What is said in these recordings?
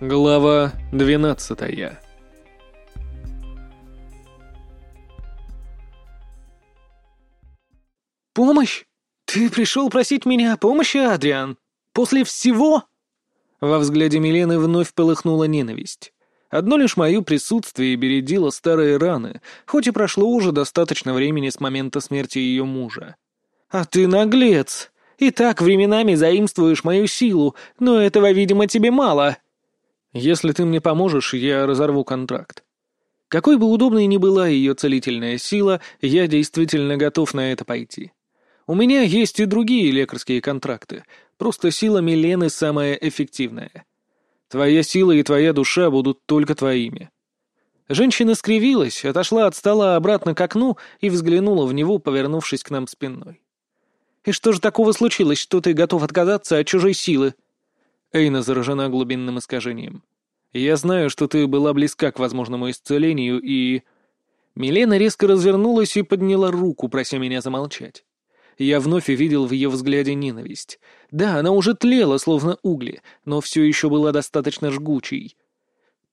Глава двенадцатая «Помощь? Ты пришел просить меня о помощи, Адриан? После всего?» Во взгляде Милены вновь полыхнула ненависть. Одно лишь мое присутствие бередило старые раны, хоть и прошло уже достаточно времени с момента смерти ее мужа. «А ты наглец! И так временами заимствуешь мою силу, но этого, видимо, тебе мало!» «Если ты мне поможешь, я разорву контракт». Какой бы удобной ни была ее целительная сила, я действительно готов на это пойти. У меня есть и другие лекарские контракты, просто сила Милены самая эффективная. Твоя сила и твоя душа будут только твоими». Женщина скривилась, отошла от стола обратно к окну и взглянула в него, повернувшись к нам спиной. «И что же такого случилось, что ты готов отказаться от чужой силы?» Эйна заражена глубинным искажением. «Я знаю, что ты была близка к возможному исцелению, и...» Милена резко развернулась и подняла руку, прося меня замолчать я вновь увидел в ее взгляде ненависть. Да, она уже тлела, словно угли, но все еще была достаточно жгучей.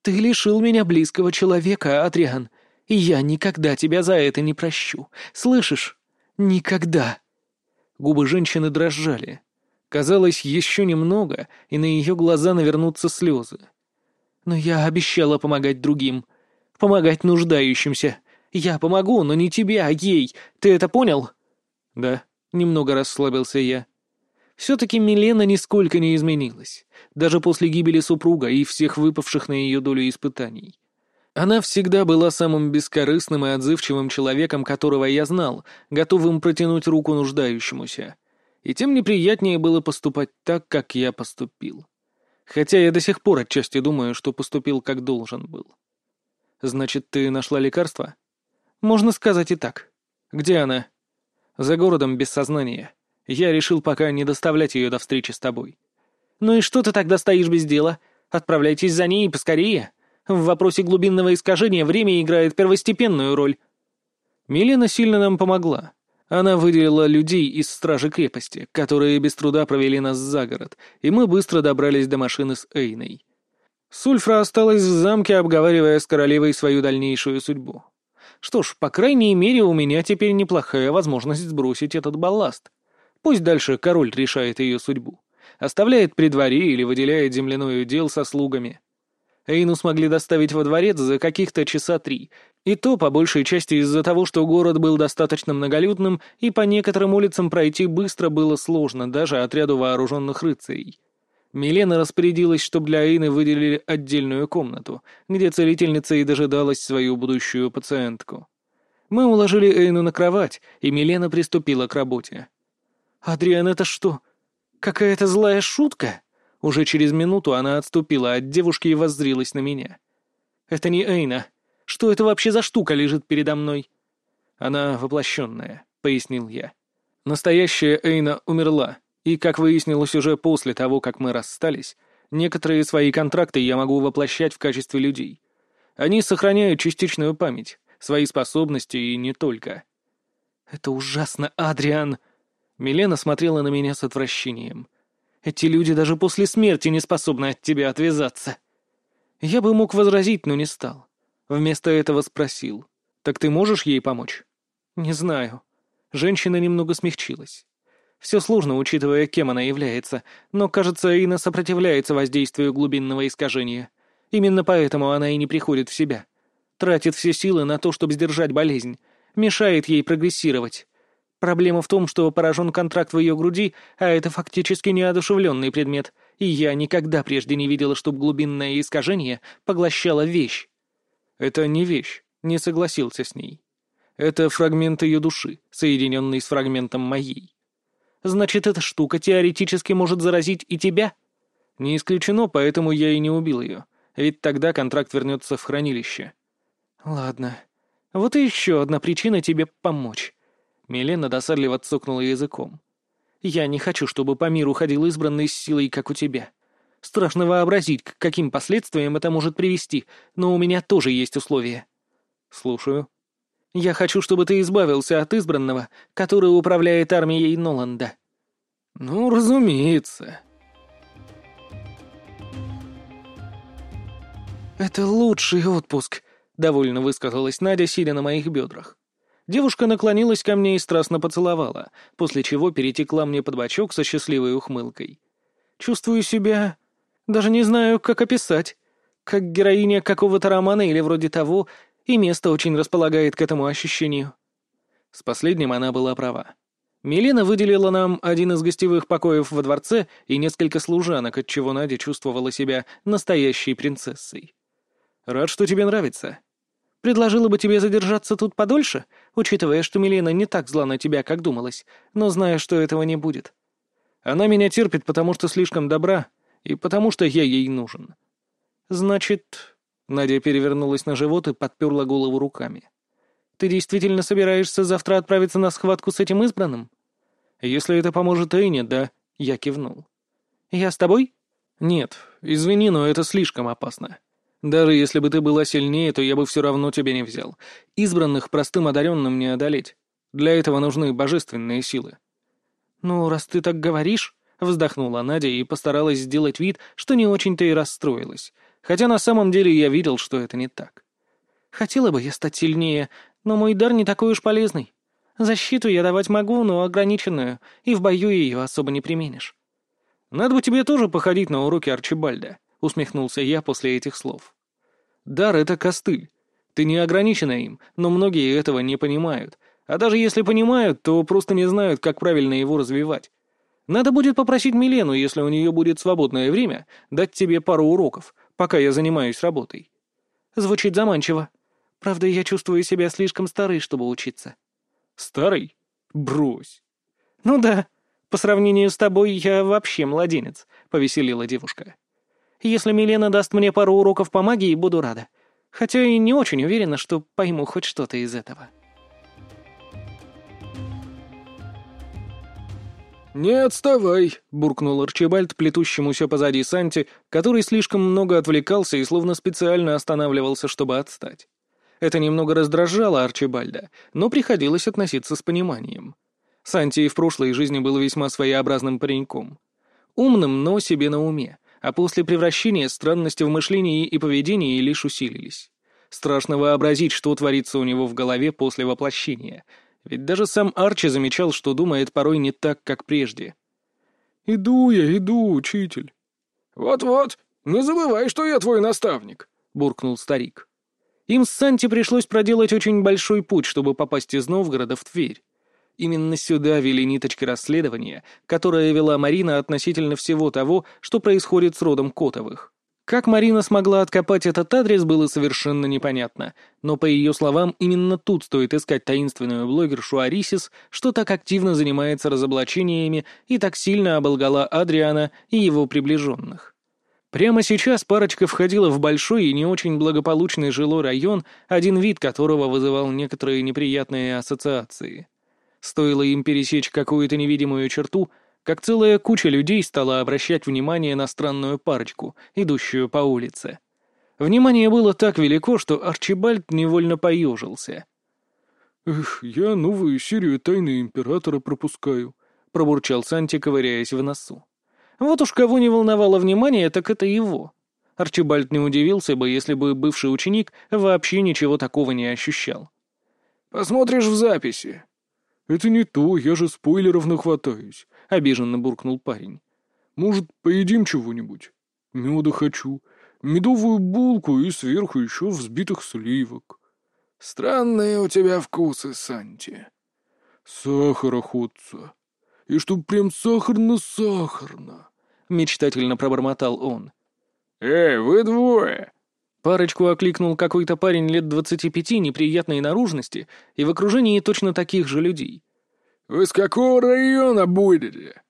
«Ты лишил меня близкого человека, Адриан, и я никогда тебя за это не прощу. Слышишь? Никогда!» Губы женщины дрожали. Казалось, еще немного, и на ее глаза навернутся слезы. «Но я обещала помогать другим, помогать нуждающимся. Я помогу, но не тебе, а ей. Ты это понял?» «Да», Немного расслабился я. Все-таки Милена нисколько не изменилась, даже после гибели супруга и всех выпавших на ее долю испытаний. Она всегда была самым бескорыстным и отзывчивым человеком, которого я знал, готовым протянуть руку нуждающемуся. И тем неприятнее было поступать так, как я поступил. Хотя я до сих пор отчасти думаю, что поступил как должен был. Значит, ты нашла лекарство? Можно сказать и так. Где она? За городом без сознания. Я решил пока не доставлять ее до встречи с тобой. Ну и что ты тогда стоишь без дела? Отправляйтесь за ней поскорее. В вопросе глубинного искажения время играет первостепенную роль. Милена сильно нам помогла. Она выделила людей из стражи крепости, которые без труда провели нас за город, и мы быстро добрались до машины с Эйной. Сульфра осталась в замке, обговаривая с королевой свою дальнейшую судьбу. Что ж, по крайней мере, у меня теперь неплохая возможность сбросить этот балласт. Пусть дальше король решает ее судьбу. Оставляет при дворе или выделяет земляной удел со слугами. Эйну смогли доставить во дворец за каких-то часа три, и то по большей части из-за того, что город был достаточно многолюдным, и по некоторым улицам пройти быстро было сложно даже отряду вооруженных рыцарей. Милена распорядилась, чтобы для Эйны выделили отдельную комнату, где целительница и дожидалась свою будущую пациентку. Мы уложили Эйну на кровать, и Милена приступила к работе. «Адриан, это что? Какая-то злая шутка?» Уже через минуту она отступила от девушки и воззрилась на меня. «Это не Эйна. Что это вообще за штука лежит передо мной?» «Она воплощенная», — пояснил я. «Настоящая Эйна умерла, и, как выяснилось уже после того, как мы расстались, некоторые свои контракты я могу воплощать в качестве людей. Они сохраняют частичную память, свои способности и не только. «Это ужасно, Адриан!» Милена смотрела на меня с отвращением. «Эти люди даже после смерти не способны от тебя отвязаться». Я бы мог возразить, но не стал. Вместо этого спросил. «Так ты можешь ей помочь?» «Не знаю». Женщина немного смягчилась. Все сложно, учитывая, кем она является, но, кажется, Ина сопротивляется воздействию глубинного искажения. Именно поэтому она и не приходит в себя. Тратит все силы на то, чтобы сдержать болезнь, мешает ей прогрессировать. Проблема в том, что поражен контракт в ее груди, а это фактически неодушевленный предмет, и я никогда прежде не видела, чтобы глубинное искажение поглощало вещь. Это не вещь, не согласился с ней. Это фрагмент ее души, соединенный с фрагментом моей. Значит, эта штука теоретически может заразить и тебя? Не исключено, поэтому я и не убил ее. Ведь тогда контракт вернется в хранилище. Ладно. Вот и еще одна причина тебе помочь. Милена досадливо цокнула языком. Я не хочу, чтобы по миру ходил избранный с силой, как у тебя. Страшно вообразить, к каким последствиям это может привести, но у меня тоже есть условия. Слушаю. Я хочу, чтобы ты избавился от избранного, который управляет армией Ноланда». «Ну, разумеется». «Это лучший отпуск», — довольно высказалась Надя, сидя на моих бедрах. Девушка наклонилась ко мне и страстно поцеловала, после чего перетекла мне под бочок со счастливой ухмылкой. Чувствую себя... даже не знаю, как описать. Как героиня какого-то романа или вроде того, и место очень располагает к этому ощущению. С последним она была права. Милена выделила нам один из гостевых покоев во дворце и несколько служанок, отчего Надя чувствовала себя настоящей принцессой. «Рад, что тебе нравится. Предложила бы тебе задержаться тут подольше, учитывая, что Милена не так зла на тебя, как думалось, но зная, что этого не будет. Она меня терпит, потому что слишком добра, и потому что я ей нужен. Значит...» Надя перевернулась на живот и подперла голову руками. «Ты действительно собираешься завтра отправиться на схватку с этим избранным?» «Если это поможет Эйне, да», — я кивнул. «Я с тобой?» «Нет, извини, но это слишком опасно. Даже если бы ты была сильнее, то я бы все равно тебя не взял. Избранных простым одаренным не одолеть. Для этого нужны божественные силы». «Ну, раз ты так говоришь...» — вздохнула Надя и постаралась сделать вид, что не очень-то и расстроилась, хотя на самом деле я видел, что это не так. «Хотела бы я стать сильнее, но мой дар не такой уж полезный. Защиту я давать могу, но ограниченную, и в бою ее особо не применишь». «Надо бы тебе тоже походить на уроки Арчибальда», — усмехнулся я после этих слов. «Дар — это костыль. Ты не ограничена им, но многие этого не понимают. А даже если понимают, то просто не знают, как правильно его развивать. Надо будет попросить Милену, если у нее будет свободное время, дать тебе пару уроков, пока я занимаюсь работой». Звучит заманчиво. Правда, я чувствую себя слишком старой, чтобы учиться. Старый? Брось. Ну да, по сравнению с тобой я вообще младенец, повеселила девушка. Если Милена даст мне пару уроков по магии, буду рада. Хотя и не очень уверена, что пойму хоть что-то из этого. «Не отставай», — буркнул Арчибальд, плетущемуся позади Санти, который слишком много отвлекался и словно специально останавливался, чтобы отстать. Это немного раздражало Арчибальда, но приходилось относиться с пониманием. Санти и в прошлой жизни был весьма своеобразным пареньком. Умным, но себе на уме, а после превращения странности в мышлении и поведении лишь усилились. Страшно вообразить, что творится у него в голове после воплощения, ведь даже сам Арчи замечал, что думает порой не так, как прежде. «Иду я, иду, учитель». «Вот-вот, не забывай, что я твой наставник», — буркнул старик. Им с Санти пришлось проделать очень большой путь, чтобы попасть из Новгорода в Тверь. Именно сюда вели ниточки расследования, которое вела Марина относительно всего того, что происходит с родом Котовых. Как Марина смогла откопать этот адрес, было совершенно непонятно, но, по ее словам, именно тут стоит искать таинственную блогершу Арисис, что так активно занимается разоблачениями и так сильно оболгала Адриана и его приближенных. Прямо сейчас парочка входила в большой и не очень благополучный жилой район, один вид которого вызывал некоторые неприятные ассоциации. Стоило им пересечь какую-то невидимую черту, как целая куча людей стала обращать внимание на странную парочку, идущую по улице. Внимание было так велико, что Арчибальд невольно поежился. «Эх, я новую серию «Тайны Императора» пропускаю», — пробурчал Санти, ковыряясь в носу. Вот уж кого не волновало внимание, так это его. Арчибальд не удивился бы, если бы бывший ученик вообще ничего такого не ощущал. «Посмотришь в записи». «Это не то, я же спойлеров нахватаюсь», — обиженно буркнул парень. «Может, поедим чего-нибудь? Меда хочу, медовую булку и сверху еще взбитых сливок». «Странные у тебя вкусы, Санти». «Сахар охотца. И чтоб прям сахарно-сахарно». — мечтательно пробормотал он. «Эй, вы двое!» Парочку окликнул какой-то парень лет двадцати пяти неприятной наружности и в окружении точно таких же людей. «Вы с какого района будете?»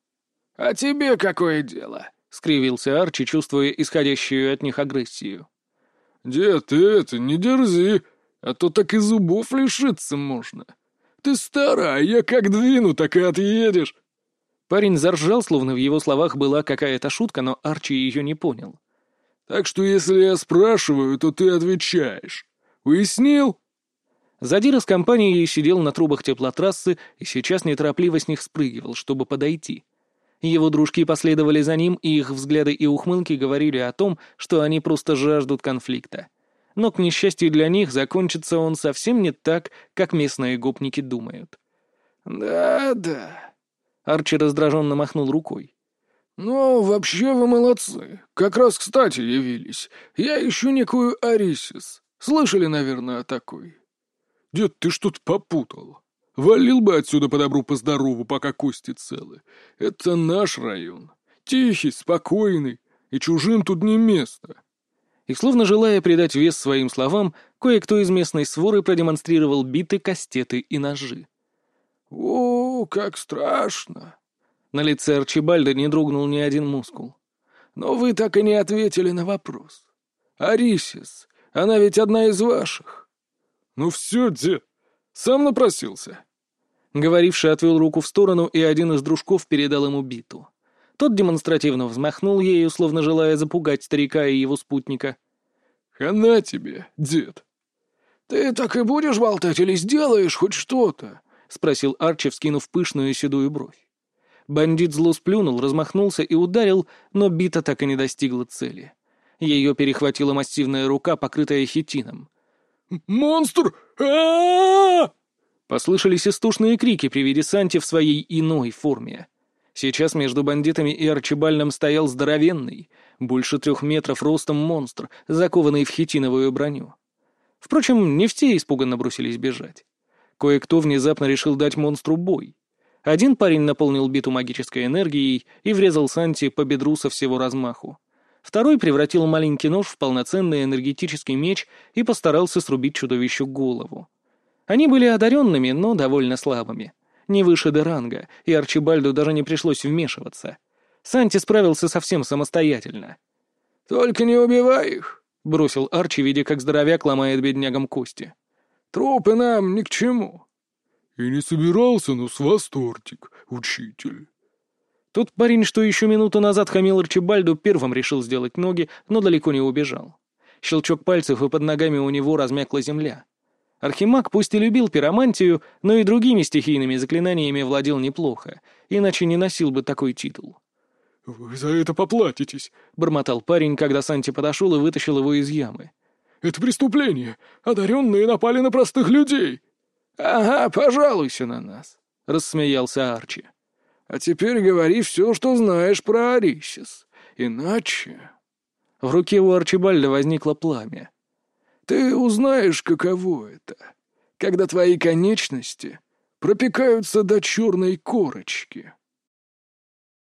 «А тебе какое дело?» — скривился Арчи, чувствуя исходящую от них агрессию. «Дед, ты это, не дерзи, а то так и зубов лишиться можно. Ты старая, я как двину, так и отъедешь. Парень заржал, словно в его словах была какая-то шутка, но Арчи ее не понял. «Так что если я спрашиваю, то ты отвечаешь. Уяснил?» Задира с компанией сидел на трубах теплотрассы и сейчас неторопливо с них спрыгивал, чтобы подойти. Его дружки последовали за ним, и их взгляды и ухмылки говорили о том, что они просто жаждут конфликта. Но, к несчастью для них, закончится он совсем не так, как местные гопники думают. «Да-да», — Арчи раздраженно махнул рукой. «Ну, вообще вы молодцы. Как раз кстати явились. Я ищу некую Арисис. Слышали, наверное, о такой?» «Дед, ты что-то попутал. Валил бы отсюда по добру, по здорову, пока кости целы. Это наш район. Тихий, спокойный, и чужим тут не место». И словно желая придать вес своим словам, кое-кто из местной своры продемонстрировал биты, кастеты и ножи. «О, как страшно!» На лице Арчибальда не дрогнул ни один мускул. «Но вы так и не ответили на вопрос. Арисис, она ведь одна из ваших». «Ну все, дед, сам напросился». Говоривший отвел руку в сторону, и один из дружков передал ему биту. Тот демонстративно взмахнул ею, словно желая запугать старика и его спутника. «Хана тебе, дед!» «Ты так и будешь болтать или сделаешь хоть что-то?» — спросил Арчи, вскинув пышную седую бровь. Бандит зло сплюнул, размахнулся и ударил, но бита так и не достигла цели. Ее перехватила массивная рука, покрытая хитином. «Монстр! а Послышались истушные крики при виде Санти в своей иной форме. Сейчас между бандитами и Арчибальдом стоял здоровенный, больше трех метров ростом монстр, закованный в хитиновую броню. Впрочем, не все испуганно бросились бежать. Кое-кто внезапно решил дать монстру бой. Один парень наполнил биту магической энергией и врезал Санти по бедру со всего размаху. Второй превратил маленький нож в полноценный энергетический меч и постарался срубить чудовищу голову. Они были одаренными, но довольно слабыми. Не выше Деранга, и Арчибальду даже не пришлось вмешиваться. Санти справился совсем самостоятельно. «Только не убивай их!» — бросил Арчи, видя, как здоровяк ломает беднягам кости. «Трупы нам ни к чему!» «И не собирался, но с вас тортик, учитель». Тот парень, что еще минуту назад хамил Арчибальду, первым решил сделать ноги, но далеко не убежал. Щелчок пальцев, и под ногами у него размякла земля. Архимаг пусть и любил пиромантию, но и другими стихийными заклинаниями владел неплохо, иначе не носил бы такой титул. «Вы за это поплатитесь», — бормотал парень, когда Санти подошел и вытащил его из ямы. «Это преступление! Одаренные напали на простых людей!» «Ага, пожалуйся на нас», — рассмеялся Арчи. «А теперь говори все, что знаешь про Арисис. Иначе...» В руке у Арчибальда возникло пламя. «Ты узнаешь, каково это, когда твои конечности пропекаются до черной корочки».